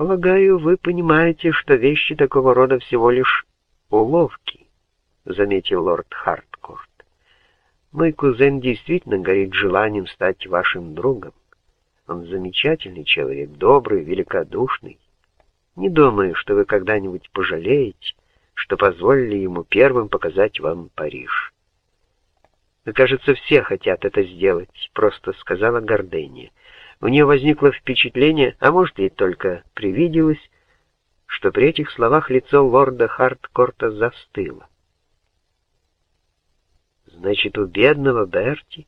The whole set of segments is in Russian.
«Полагаю, вы понимаете, что вещи такого рода всего лишь уловки», — заметил лорд Харткорт. «Мой кузен действительно горит желанием стать вашим другом. Он замечательный человек, добрый, великодушный. Не думаю, что вы когда-нибудь пожалеете, что позволили ему первым показать вам Париж». «Вы, кажется, все хотят это сделать», — просто сказала Гордения. У нее возникло впечатление, а может и только привиделось, что при этих словах лицо лорда Харткорта застыло. «Значит, у бедного Берти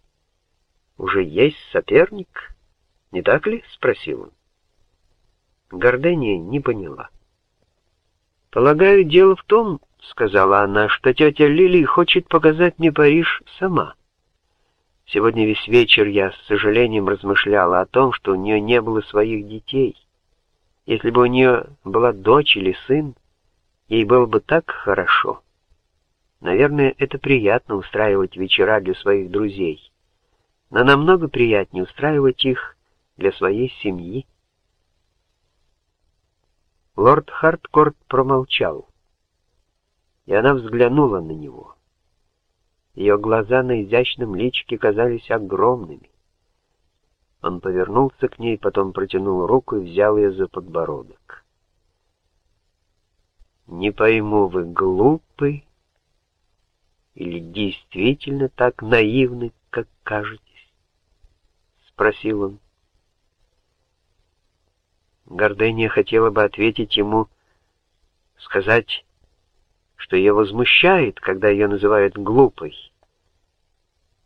уже есть соперник, не так ли?» — спросил он. Гордения не поняла. «Полагаю, дело в том, — сказала она, — что тетя Лили хочет показать мне Париж сама». Сегодня весь вечер я с сожалением размышляла о том, что у нее не было своих детей. Если бы у нее была дочь или сын, ей было бы так хорошо. Наверное, это приятно устраивать вечера для своих друзей, но намного приятнее устраивать их для своей семьи. Лорд Харткорт промолчал, и она взглянула на него. Ее глаза на изящном личике казались огромными. Он повернулся к ней, потом протянул руку и взял ее за подбородок. «Не пойму, вы глупы или действительно так наивны, как кажетесь?» — спросил он. Гордения хотела бы ответить ему, сказать что ее возмущает, когда ее называют глупой.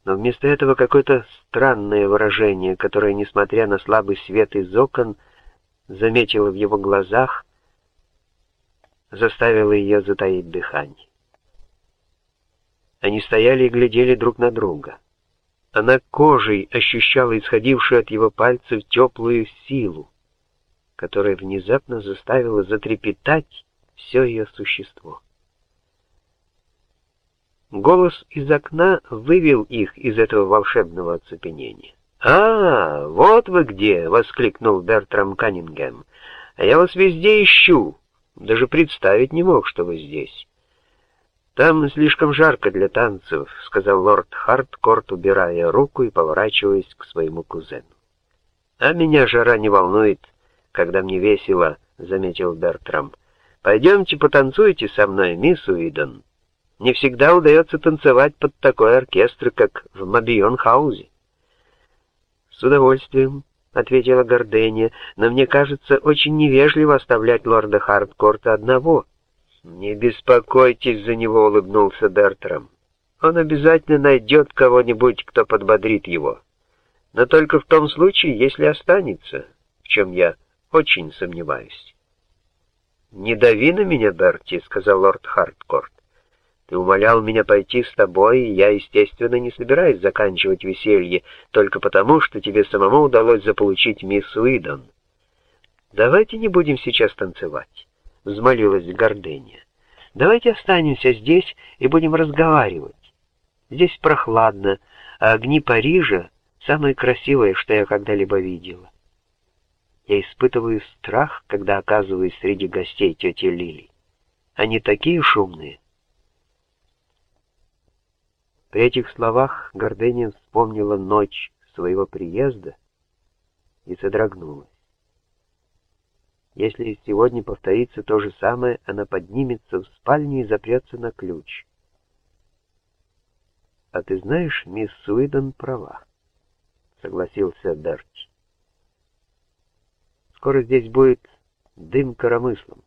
Но вместо этого какое-то странное выражение, которое, несмотря на слабый свет из окон, заметила в его глазах, заставило ее затаить дыхание. Они стояли и глядели друг на друга. Она кожей ощущала исходившую от его пальцев теплую силу, которая внезапно заставила затрепетать все ее существо. Голос из окна вывел их из этого волшебного оцепенения. «А, вот вы где!» — воскликнул Бертрам Каннингем. «А я вас везде ищу. Даже представить не мог, что вы здесь». «Там слишком жарко для танцев», — сказал лорд Харткорт, убирая руку и поворачиваясь к своему кузену. «А меня жара не волнует, когда мне весело», — заметил Бертрам. «Пойдемте потанцуйте со мной, мисс Уидон». Не всегда удается танцевать под такой оркестр, как в Мобион-хаузе. «С удовольствием», — ответила Гордения, — «но мне кажется очень невежливо оставлять лорда Хардкорта одного». «Не беспокойтесь за него», — улыбнулся Бертрам. «Он обязательно найдет кого-нибудь, кто подбодрит его. Но только в том случае, если останется, в чем я очень сомневаюсь». «Не дави на меня, Берти», — сказал лорд Хардкорт. Ты умолял меня пойти с тобой, и я, естественно, не собираюсь заканчивать веселье только потому, что тебе самому удалось заполучить мисс Уидон. Давайте не будем сейчас танцевать, — взмолилась Гордыня. Давайте останемся здесь и будем разговаривать. Здесь прохладно, а огни Парижа — самое красивое, что я когда-либо видела. Я испытываю страх, когда оказываюсь среди гостей тети Лили. Они такие шумные. При этих словах Гордыня вспомнила ночь своего приезда и содрогнулась. Если сегодня повторится то же самое, она поднимется в спальню и запрется на ключ. «А ты знаешь, мисс Суидон права», — согласился Берти. «Скоро здесь будет дым коромыслом.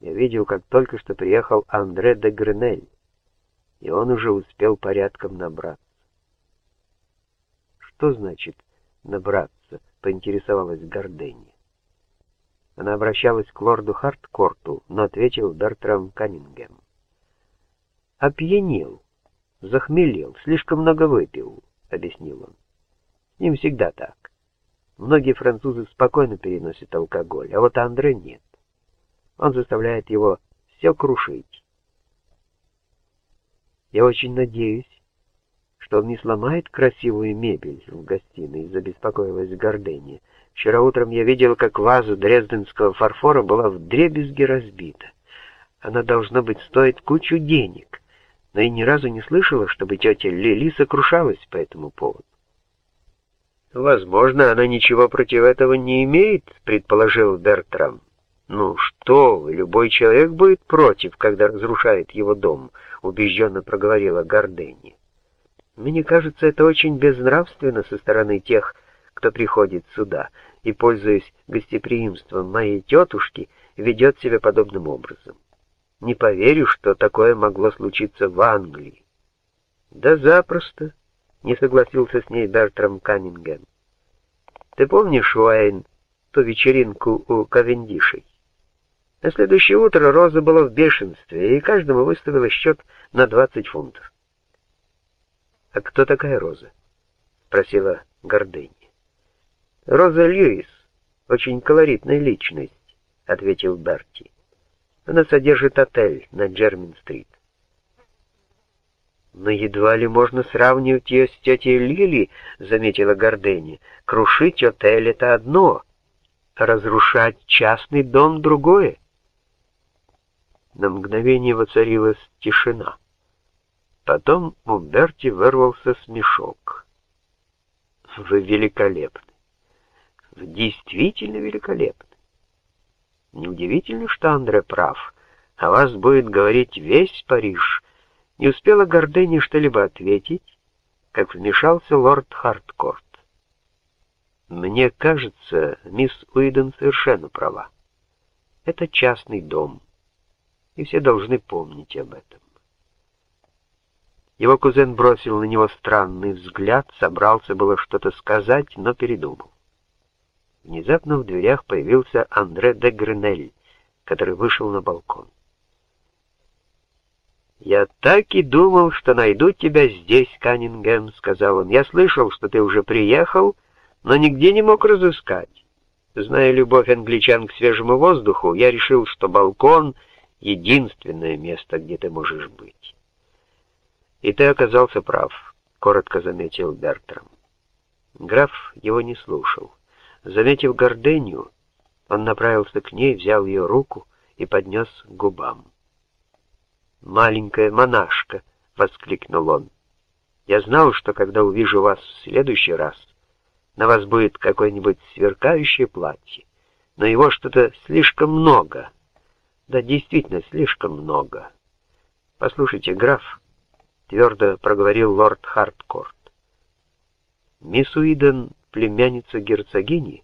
Я видел, как только что приехал Андре де Гренель и он уже успел порядком набраться. «Что значит «набраться»?» — поинтересовалась Горденни. Она обращалась к лорду Харткорту, но ответил Бертрам Каннингем. «Опьянел, захмелел, слишком много выпил», — объяснил он. «С ним всегда так. Многие французы спокойно переносят алкоголь, а вот Андре нет. Он заставляет его все крушить. Я очень надеюсь, что он не сломает красивую мебель в гостиной, забеспокоилась Гордыня. Вчера утром я видел, как ваза дрезденского фарфора была в дребезги разбита. Она, должно быть, стоит кучу денег, но и ни разу не слышала, чтобы тетя Лили сокрушалась по этому поводу. «Возможно, она ничего против этого не имеет», — предположил Бертрам. «Ну что вы, любой человек будет против, когда разрушает его дом», — убежденно проговорила Гордени. «Мне кажется, это очень безнравственно со стороны тех, кто приходит сюда и, пользуясь гостеприимством моей тетушки, ведет себя подобным образом. Не поверю, что такое могло случиться в Англии». «Да запросто», — не согласился с ней Бертрам Каннингем. «Ты помнишь, Уэйн, ту вечеринку у Кавендишей?» На следующее утро Роза была в бешенстве, и каждому выставила счет на 20 фунтов. «А кто такая Роза?» — спросила Гордыня. «Роза Льюис, очень колоритная личность», — ответил Берти. «Она содержит отель на Джермин-стрит». «Но едва ли можно сравнивать ее с тетей Лили», — заметила Гордыня. «Крушить отель — это одно, а разрушать частный дом — другое». На мгновение воцарилась тишина. Потом у Берти вырвался смешок. «Вы великолепны! Вы действительно великолепны! Неудивительно, что Андре прав. О вас будет говорить весь Париж». Не успела Гордыня что-либо ответить, как вмешался лорд Харткорт. «Мне кажется, мисс Уидон совершенно права. Это частный дом» и все должны помнить об этом. Его кузен бросил на него странный взгляд, собрался было что-то сказать, но передумал. Внезапно в дверях появился Андре де Гренель, который вышел на балкон. «Я так и думал, что найду тебя здесь, Каннингем», — сказал он. «Я слышал, что ты уже приехал, но нигде не мог разыскать. Зная любовь англичан к свежему воздуху, я решил, что балкон — единственное место, где ты можешь быть. И ты оказался прав, коротко заметил Бертрам. Граф его не слушал. Заметив гордыню, он направился к ней, взял ее руку и поднес к губам. «Маленькая монашка!» — воскликнул он. «Я знал, что когда увижу вас в следующий раз, на вас будет какое-нибудь сверкающее платье, но его что-то слишком много, да, действительно, слишком много. Послушайте, граф, твердо проговорил лорд Харткорт. Мисс Уидон — племянница герцогини.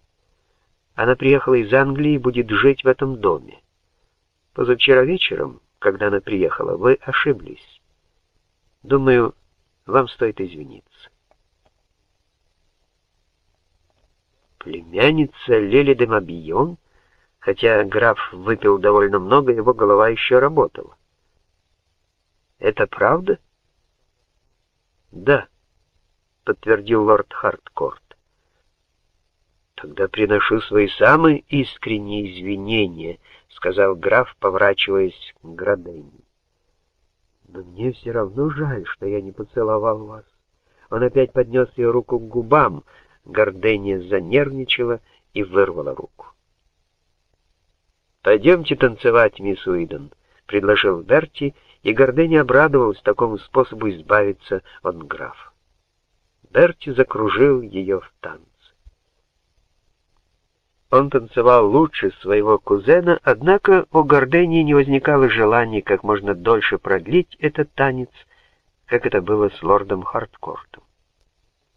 Она приехала из Англии и будет жить в этом доме. Позавчера вечером, когда она приехала, вы ошиблись. Думаю, вам стоит извиниться. Племянница Лели де Мабион — Хотя граф выпил довольно много, его голова еще работала. «Это правда?» «Да», — подтвердил лорд Харткорт. «Тогда приношу свои самые искренние извинения», — сказал граф, поворачиваясь к Градене. «Но мне все равно жаль, что я не поцеловал вас». Он опять поднес ее руку к губам. Гордения занервничала и вырвала руку. «Пойдемте танцевать, мисс Уидон», — предложил Берти, и Гордыня обрадовалась такому способу избавиться от графа. Берти закружил ее в танце. Он танцевал лучше своего кузена, однако у Гордыни не возникало желания как можно дольше продлить этот танец, как это было с лордом Харткортом.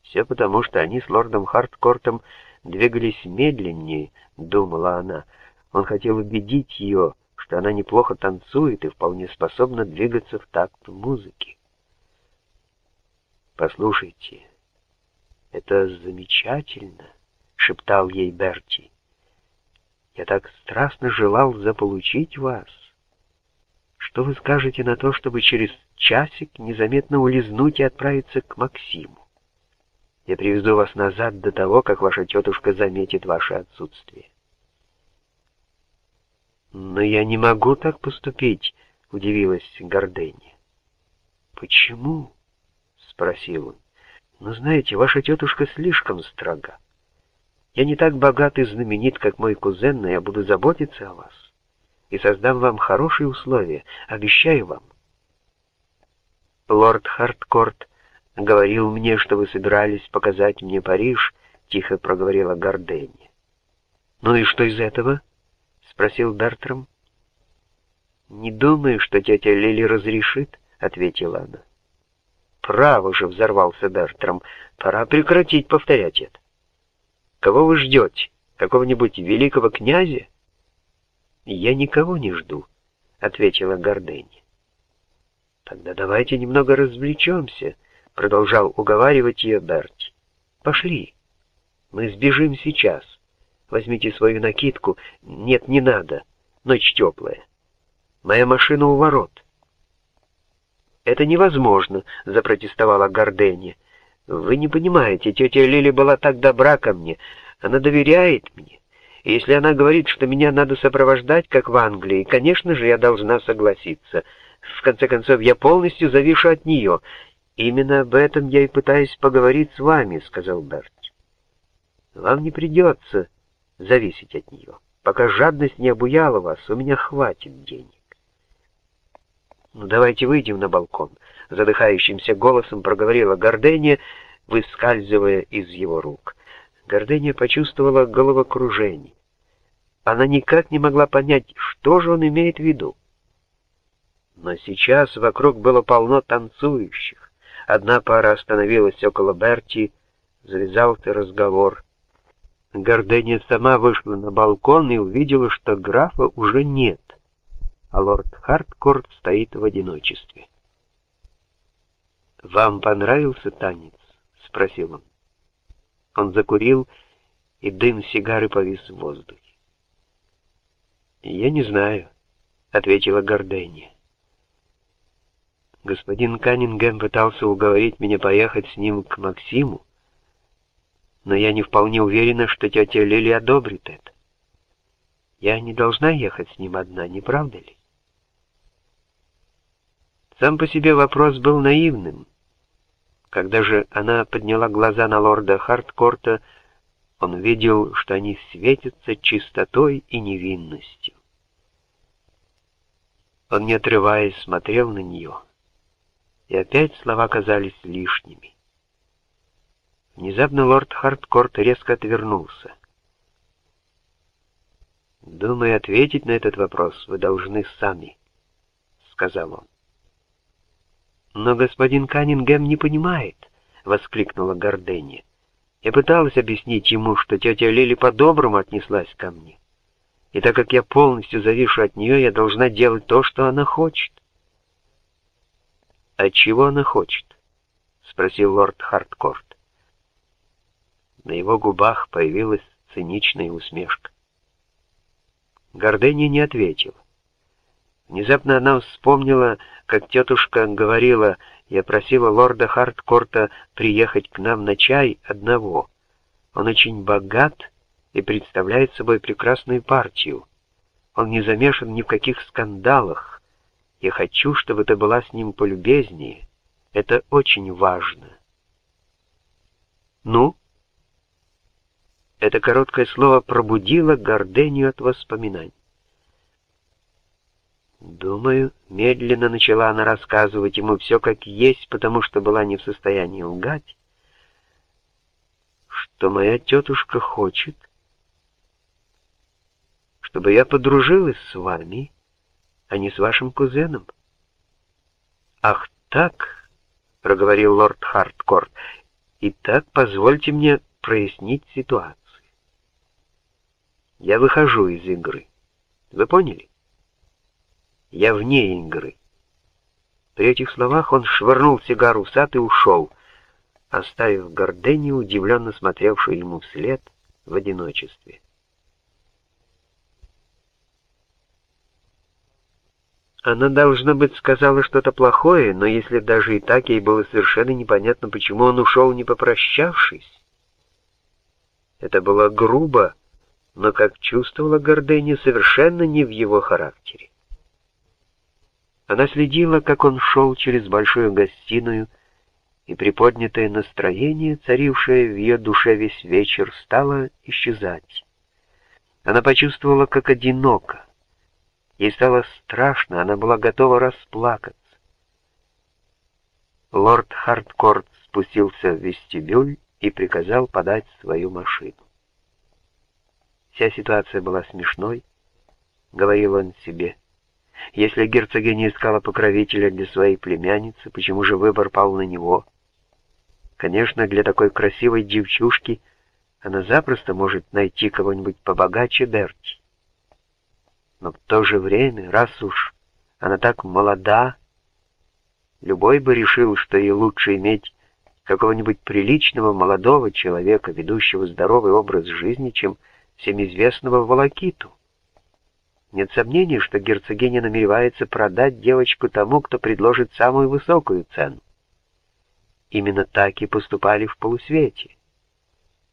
Все потому, что они с лордом Харткортом двигались медленнее, думала она, — он хотел убедить ее, что она неплохо танцует и вполне способна двигаться в такт музыки. «Послушайте, это замечательно», — шептал ей Берти. «Я так страстно желал заполучить вас. Что вы скажете на то, чтобы через часик незаметно улизнуть и отправиться к Максиму? Я привезу вас назад до того, как ваша тетушка заметит ваше отсутствие». «Но я не могу так поступить», — удивилась Гордыня. «Почему?» — спросил он. «Но знаете, ваша тетушка слишком строга. Я не так богат и знаменит, как мой кузен, но я буду заботиться о вас и создам вам хорошие условия, обещаю вам. Лорд Харткорт говорил мне, что вы собирались показать мне Париж, тихо проговорила Горденни. Ну и что из этого? Спросил Бертрам. Не думаю, что тетя Лили разрешит, ответила она. Право же, взорвался Бертрам, пора прекратить повторять это. Кого вы ждете? Какого-нибудь великого князя? «Я никого не жду», — ответила Гордень. «Тогда давайте немного развлечемся», — продолжал уговаривать ее Берти. «Пошли. Мы сбежим сейчас. Возьмите свою накидку. Нет, не надо. Ночь теплая. Моя машина у ворот». «Это невозможно», — запротестовала Горденья. «Вы не понимаете, тетя Лили была так добра ко мне. Она доверяет мне. И если она говорит, что меня надо сопровождать, как в Англии, конечно же, я должна согласиться. В конце концов, я полностью завишу от нее. Именно об этом я и пытаюсь поговорить с вами, — сказал Берт. Вам не придется зависеть от нее. Пока жадность не обуяла вас, у меня хватит денег. «Ну, давайте выйдем на балкон», — задыхающимся голосом проговорила Гордения, выскальзывая из его рук. Гордыня почувствовала головокружение. Она никак не могла понять, что же он имеет в виду. Но сейчас вокруг было полно танцующих. Одна пара остановилась около Берти, завязался разговор. Гордыня сама вышла на балкон и увидела, что графа уже нет, а лорд Харткорт стоит в одиночестве. «Вам понравился танец?» — спросил он. Он закурил, и дым сигары повис в воздухе. «Я не знаю», — ответила Горденья. Господин Каннингем пытался уговорить меня поехать с ним к Максиму, но я не вполне уверена, что тетя Лили одобрит это. Я не должна ехать с ним одна, не правда ли? Сам по себе вопрос был наивным, когда же она подняла глаза на лорда Харткорта, он видел, что они светятся чистотой и невинностью. Он, не отрываясь, смотрел на нее, и опять слова казались лишними. Внезапно лорд Харткорт резко отвернулся. «Думаю, ответить на этот вопрос вы должны сами», — сказал он. «Но господин Каннингем не понимает», — воскликнула Горденья. Я пыталась объяснить ему, что тетя Лили по-доброму отнеслась ко мне. И так как я полностью завишу от нее, я должна делать то, что она хочет. «А чего она хочет?» — спросил лорд Харткорт. На его губах появилась циничная усмешка. Гордения не ответила. Внезапно она вспомнила, как тетушка говорила, я просила лорда Харткорта приехать к нам на чай одного. Он очень богат и представляет собой прекрасную партию. Он не замешан ни в каких скандалах. Я хочу, чтобы ты была с ним полюбезнее. Это очень важно. Ну? Это короткое слово пробудило гордыню от воспоминаний. Думаю, медленно начала она рассказывать ему все как есть, потому что была не в состоянии лгать, что моя тетушка хочет, чтобы я подружилась с вами, а не с вашим кузеном. Ах так, проговорил лорд Харткорт. Итак, позвольте мне прояснить ситуацию. Я выхожу из игры. Вы поняли? Я вне игры. При этих словах он швырнул сигару в сад и ушел, оставив Гордени, удивленно смотревшую ему вслед в одиночестве. Она, должно быть, сказала что-то плохое, но если даже и так, ей было совершенно непонятно, почему он ушел, не попрощавшись. Это было грубо, но, как чувствовала Гордени, совершенно не в его характере. Она следила, как он шел через большую гостиную, и приподнятое настроение, царившее в ее душе весь вечер, стало исчезать. Она почувствовала, как одиноко. Ей стало страшно, она была готова расплакаться. Лорд Хардкорт спустился в вестибюль и приказал подать свою машину. Вся ситуация была смешной, — говорил он себе. Если герцогиня искала покровителя для своей племянницы, почему же выбор пал на него? Конечно, для такой красивой девчушки она запросто может найти кого-нибудь побогаче Берти. Но в то же время, раз уж она так молода, любой бы решил, что ей лучше иметь какого-нибудь приличного молодого человека, ведущего здоровый образ жизни, чем всем известного Волокиту. Нет сомнений, что герцогиня намеревается продать девочку тому, кто предложит самую высокую цену. Именно так и поступали в полусвете.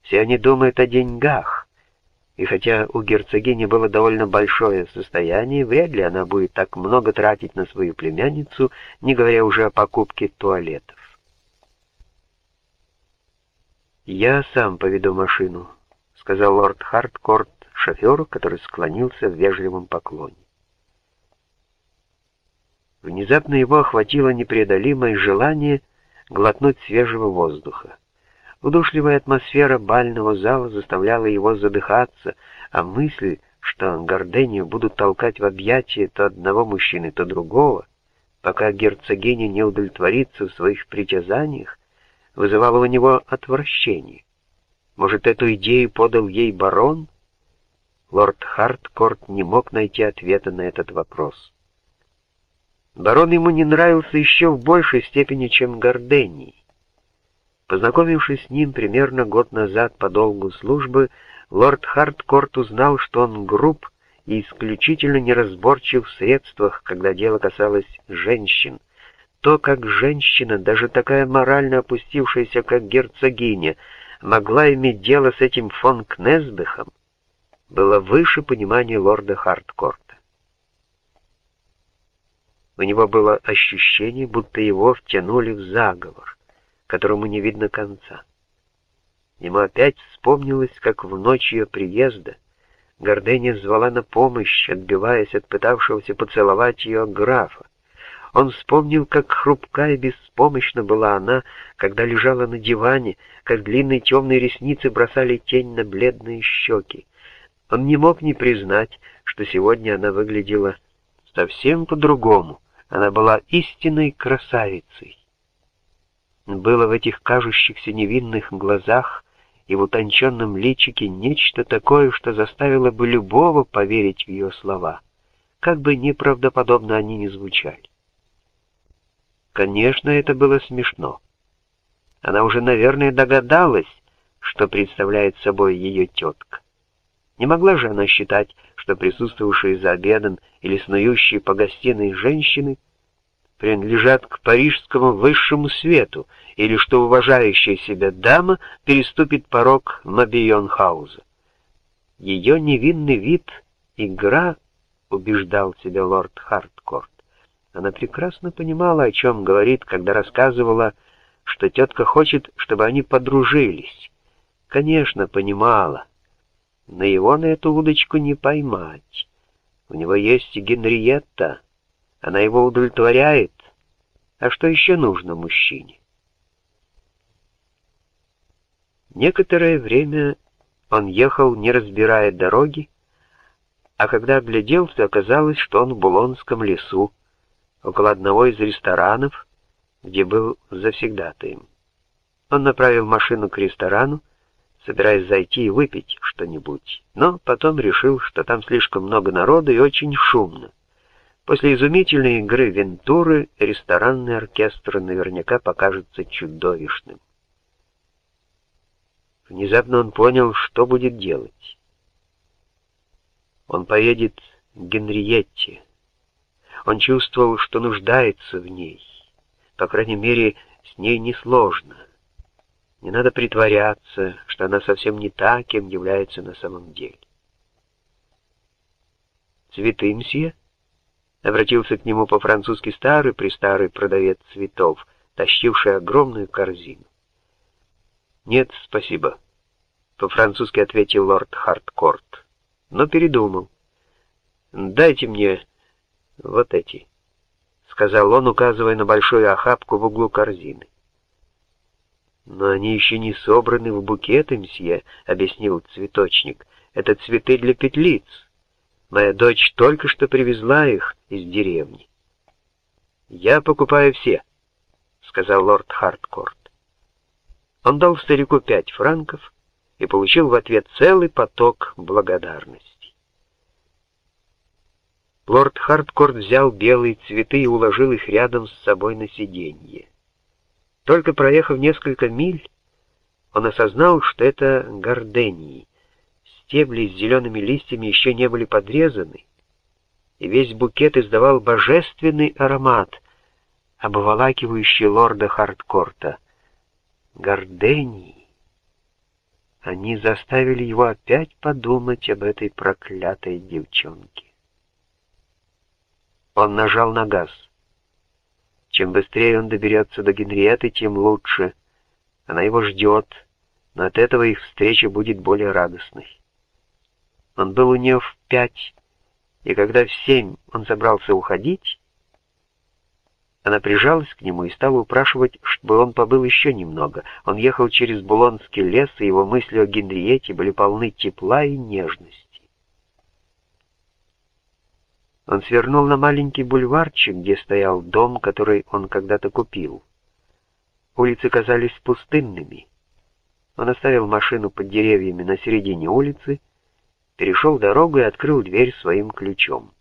Все они думают о деньгах, и хотя у герцогини было довольно большое состояние, вряд ли она будет так много тратить на свою племянницу, не говоря уже о покупке туалетов. «Я сам поведу машину», — сказал лорд Харткорт шоферу, который склонился в вежливом поклоне. Внезапно его охватило непреодолимое желание глотнуть свежего воздуха. Удушливая атмосфера бального зала заставляла его задыхаться, а мысль, что Гордению будут толкать в объятия то одного мужчины, то другого, пока герцогиня не удовлетворится в своих притязаниях, вызывала у него отвращение. Может, эту идею подал ей барон? Лорд Харткорт не мог найти ответа на этот вопрос. Барон ему не нравился еще в большей степени, чем Гордений. Познакомившись с ним примерно год назад по долгу службы, лорд Харткорт узнал, что он груб и исключительно неразборчив в средствах, когда дело касалось женщин. То, как женщина, даже такая морально опустившаяся, как герцогиня, могла иметь дело с этим фон Кнесбехом, было выше понимания лорда Харткорта. У него было ощущение, будто его втянули в заговор, которому не видно конца. Ему опять вспомнилось, как в ночь ее приезда Гордыня звала на помощь, отбиваясь от пытавшегося поцеловать ее графа. Он вспомнил, как хрупка и беспомощна была она, когда лежала на диване, как длинные темные ресницы бросали тень на бледные щеки. Он не мог не признать, что сегодня она выглядела совсем по-другому. Она была истинной красавицей. Было в этих кажущихся невинных глазах и в утонченном личике нечто такое, что заставило бы любого поверить в ее слова, как бы неправдоподобно они ни звучали. Конечно, это было смешно. Она уже, наверное, догадалась, что представляет собой ее тетка. Не могла же она считать, что присутствовавшие за обедом или снующие по гостиной женщины принадлежат к парижскому высшему свету, или что уважающая себя дама переступит порог Мабионхауза. Ее невинный вид — игра, убеждал себя лорд Харткорт. Она прекрасно понимала, о чем говорит, когда рассказывала, что тетка хочет, чтобы они подружились. Конечно, понимала. Но его на эту удочку не поймать. У него есть Генриетта. Она его удовлетворяет. А что еще нужно мужчине? Некоторое время он ехал, не разбирая дороги, а когда огляделся, оказалось, что он в Булонском лесу, около одного из ресторанов, где был завсегдатаем. Он направил машину к ресторану, собираясь зайти и выпить что-нибудь, но потом решил, что там слишком много народу и очень шумно. После изумительной игры Вентуры ресторанный оркестр наверняка покажется чудовищным. Внезапно он понял, что будет делать. Он поедет к Генриетте, он чувствовал, что нуждается в ней. По крайней мере, с ней несложно. Не надо притворяться, что она совсем не та, кем является на самом деле. «Цветы, мсье?» — обратился к нему по-французски старый-престарый продавец цветов, тащивший огромную корзину. «Нет, спасибо», — по-французски ответил лорд Харткорт, но передумал. «Дайте мне вот эти», — сказал он, указывая на большую охапку в углу корзины. «Но они еще не собраны в букеты, мсье», — объяснил цветочник. «Это цветы для петлиц. Моя дочь только что привезла их из деревни». «Я покупаю все», — сказал лорд Харткорт. Он дал старику пять франков и получил в ответ целый поток благодарности. Лорд Харткорт взял белые цветы и уложил их рядом с собой на сиденье. Только проехав несколько миль, он осознал, что это гордении. Стебли с зелеными листьями еще не были подрезаны, и весь букет издавал божественный аромат, обволакивающий лорда Хардкорта. Гордении. Они заставили его опять подумать об этой проклятой девчонке. Он нажал на газ. Чем быстрее он доберется до Генриетты, тем лучше. Она его ждет, но от этого их встреча будет более радостной. Он был у нее в пять, и когда в семь он собрался уходить, она прижалась к нему и стала упрашивать, чтобы он побыл еще немного. Он ехал через Булонский лес, и его мысли о Генриете были полны тепла и нежности. Он свернул на маленький бульварчик, где стоял дом, который он когда-то купил. Улицы казались пустынными. Он оставил машину под деревьями на середине улицы, перешел дорогу и открыл дверь своим ключом.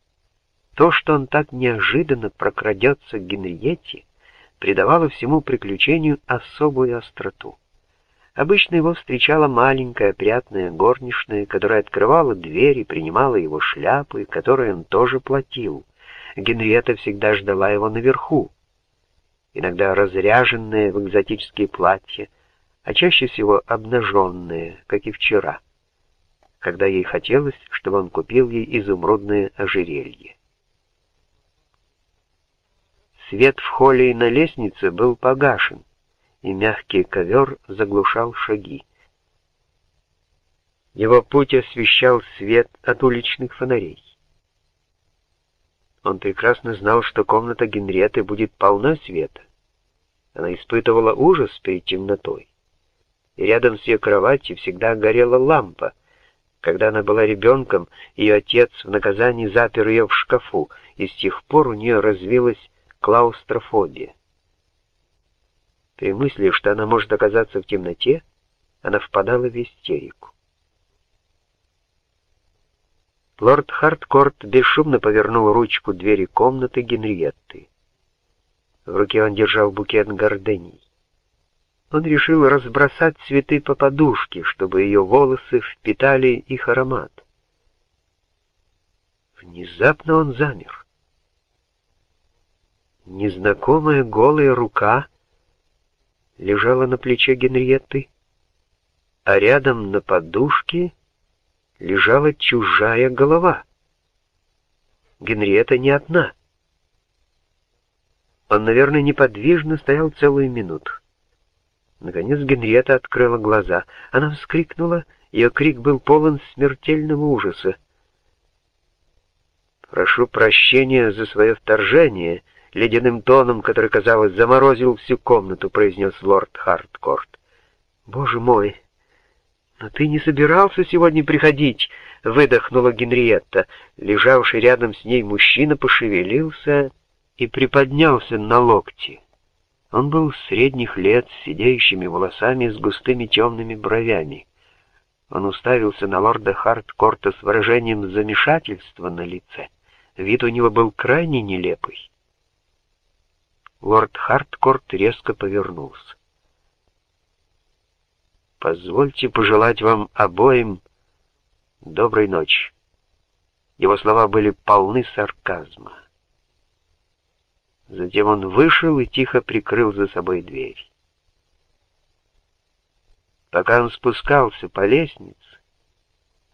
То, что он так неожиданно прокрадется к Генриетте, придавало всему приключению особую остроту. Обычно его встречала маленькая опрятная горничная, которая открывала дверь и принимала его шляпы, которые он тоже платил. Генриетта всегда ждала его наверху, иногда разряженная в экзотические платья, а чаще всего обнаженная, как и вчера, когда ей хотелось, чтобы он купил ей изумрудное ожерелье. Свет в холле и на лестнице был погашен и мягкий ковер заглушал шаги. Его путь освещал свет от уличных фонарей. Он прекрасно знал, что комната Генриетты будет полна света. Она испытывала ужас перед темнотой. И рядом с ее кроватью всегда горела лампа. Когда она была ребенком, ее отец в наказании запер ее в шкафу, и с тех пор у нее развилась клаустрофобия. При мысли, что она может оказаться в темноте, она впадала в истерику. Лорд Харткорт бесшумно повернул ручку двери комнаты Генриетты. В руке он держал букет гордений. Он решил разбросать цветы по подушке, чтобы ее волосы впитали их аромат. Внезапно он замер. Незнакомая голая рука — лежала на плече Генриетты, а рядом на подушке лежала чужая голова. Генриетта не одна. Он, наверное, неподвижно стоял целую минуту. Наконец Генриетта открыла глаза. Она вскрикнула, ее крик был полон смертельного ужаса. «Прошу прощения за свое вторжение», ледяным тоном, который, казалось, заморозил всю комнату, произнес лорд Харткорт. «Боже мой! Но ты не собирался сегодня приходить!» — выдохнула Генриетта. Лежавший рядом с ней мужчина пошевелился и приподнялся на локти. Он был средних лет, с сидеющими волосами с густыми темными бровями. Он уставился на лорда Харткорта с выражением замешательства на лице. Вид у него был крайне нелепый. Лорд Харткорт резко повернулся. «Позвольте пожелать вам обоим доброй ночи». Его слова были полны сарказма. Затем он вышел и тихо прикрыл за собой дверь. Пока он спускался по лестнице,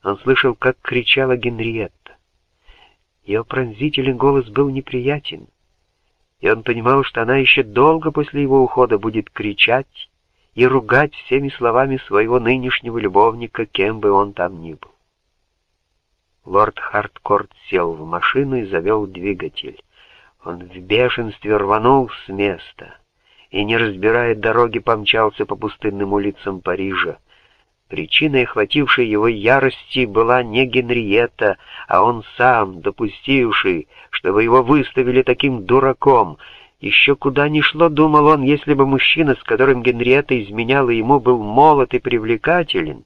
он слышал, как кричала Генриетта. Ее пронзительный голос был неприятен. И он понимал, что она еще долго после его ухода будет кричать и ругать всеми словами своего нынешнего любовника, кем бы он там ни был. Лорд Хардкорт сел в машину и завел двигатель. Он в бешенстве рванул с места и, не разбирая дороги, помчался по пустынным улицам Парижа. Причиной охватившей его ярости была не Генриетта, а он сам, допустивший, чтобы его выставили таким дураком. Еще куда ни шло, думал он, если бы мужчина, с которым Генриетта изменяла ему, был молод и привлекателен.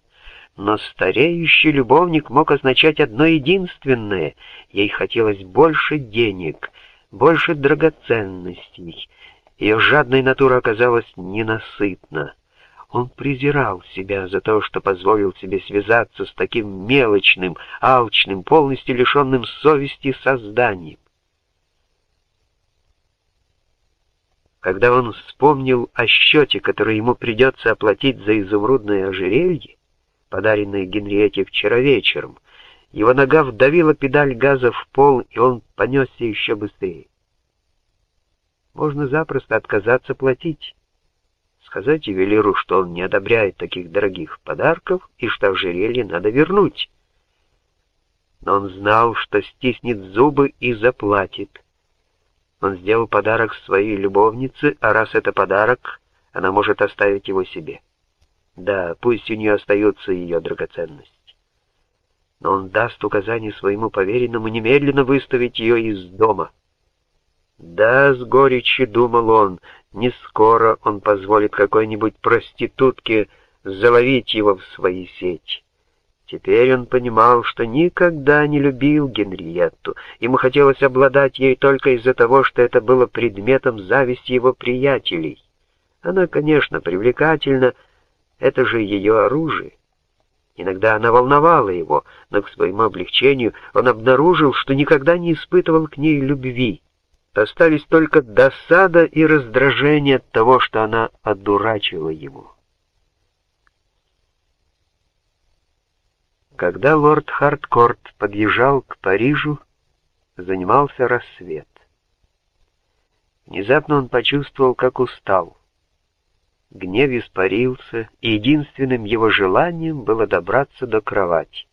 Но стареющий любовник мог означать одно единственное — ей хотелось больше денег, больше драгоценностей. Ее жадная натура оказалась ненасытна. Он презирал себя за то, что позволил себе связаться с таким мелочным, алчным, полностью лишенным совести созданием. Когда он вспомнил о счете, который ему придется оплатить за изумрудное ожерелье, подаренное Генриете вчера вечером, его нога вдавила педаль газа в пол, и он понесся еще быстрее. Можно запросто отказаться платить сказать ювелиру, что он не одобряет таких дорогих подарков и что ожерелье надо вернуть. Но он знал, что стиснет зубы и заплатит. Он сделал подарок своей любовнице, а раз это подарок, она может оставить его себе. Да, пусть у нее остается ее драгоценность. Но он даст указание своему поверенному немедленно выставить ее из дома. Да, с горечью думал он, не скоро он позволит какой-нибудь проститутке заловить его в свои сети. Теперь он понимал, что никогда не любил Генриетту. Ему хотелось обладать ей только из-за того, что это было предметом зависти его приятелей. Она, конечно, привлекательна, это же ее оружие. Иногда она волновала его, но к своему облегчению он обнаружил, что никогда не испытывал к ней любви. Остались только досада и раздражение от того, что она одурачила его. Когда лорд Хардкорт подъезжал к Парижу, занимался рассвет. Внезапно он почувствовал, как устал. Гнев испарился, и единственным его желанием было добраться до кровати.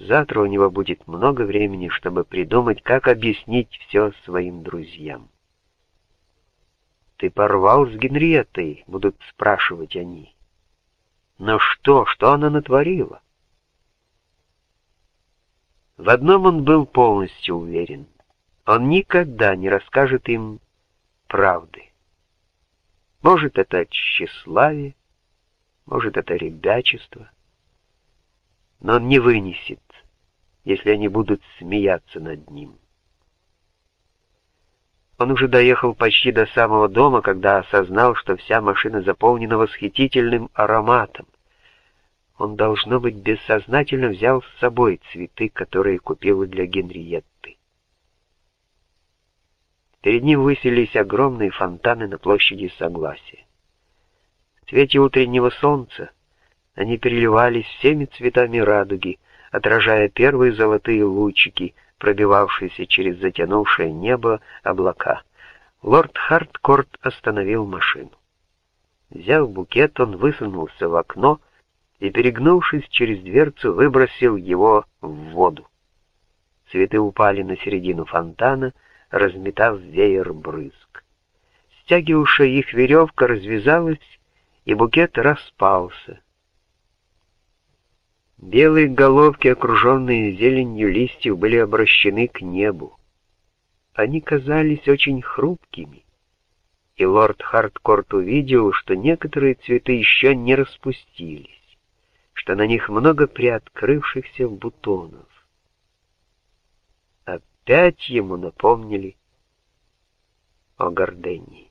Завтра у него будет много времени, чтобы придумать, как объяснить все своим друзьям. «Ты порвал с Генриеттой?» — будут спрашивать они. «Но что? Что она натворила?» В одном он был полностью уверен. Он никогда не расскажет им правды. Может, это тщеславие, может, это ребячество — но он не вынесет, если они будут смеяться над ним. Он уже доехал почти до самого дома, когда осознал, что вся машина заполнена восхитительным ароматом. Он, должно быть, бессознательно взял с собой цветы, которые купил для Генриетты. Перед ним высились огромные фонтаны на площади Согласия. В свете утреннего солнца они переливались всеми цветами радуги, отражая первые золотые лучики, пробивавшиеся через затянувшее небо облака. Лорд Харткорт остановил машину. Взяв букет, он высунулся в окно и, перегнувшись через дверцу, выбросил его в воду. Цветы упали на середину фонтана, разметав веер брызг. Стягивавшая их веревка развязалась, и букет распался. Белые головки, окруженные зеленью листьев, были обращены к небу. Они казались очень хрупкими, и лорд Хардкорт увидел, что некоторые цветы еще не распустились, что на них много приоткрывшихся бутонов. Опять ему напомнили о гордении.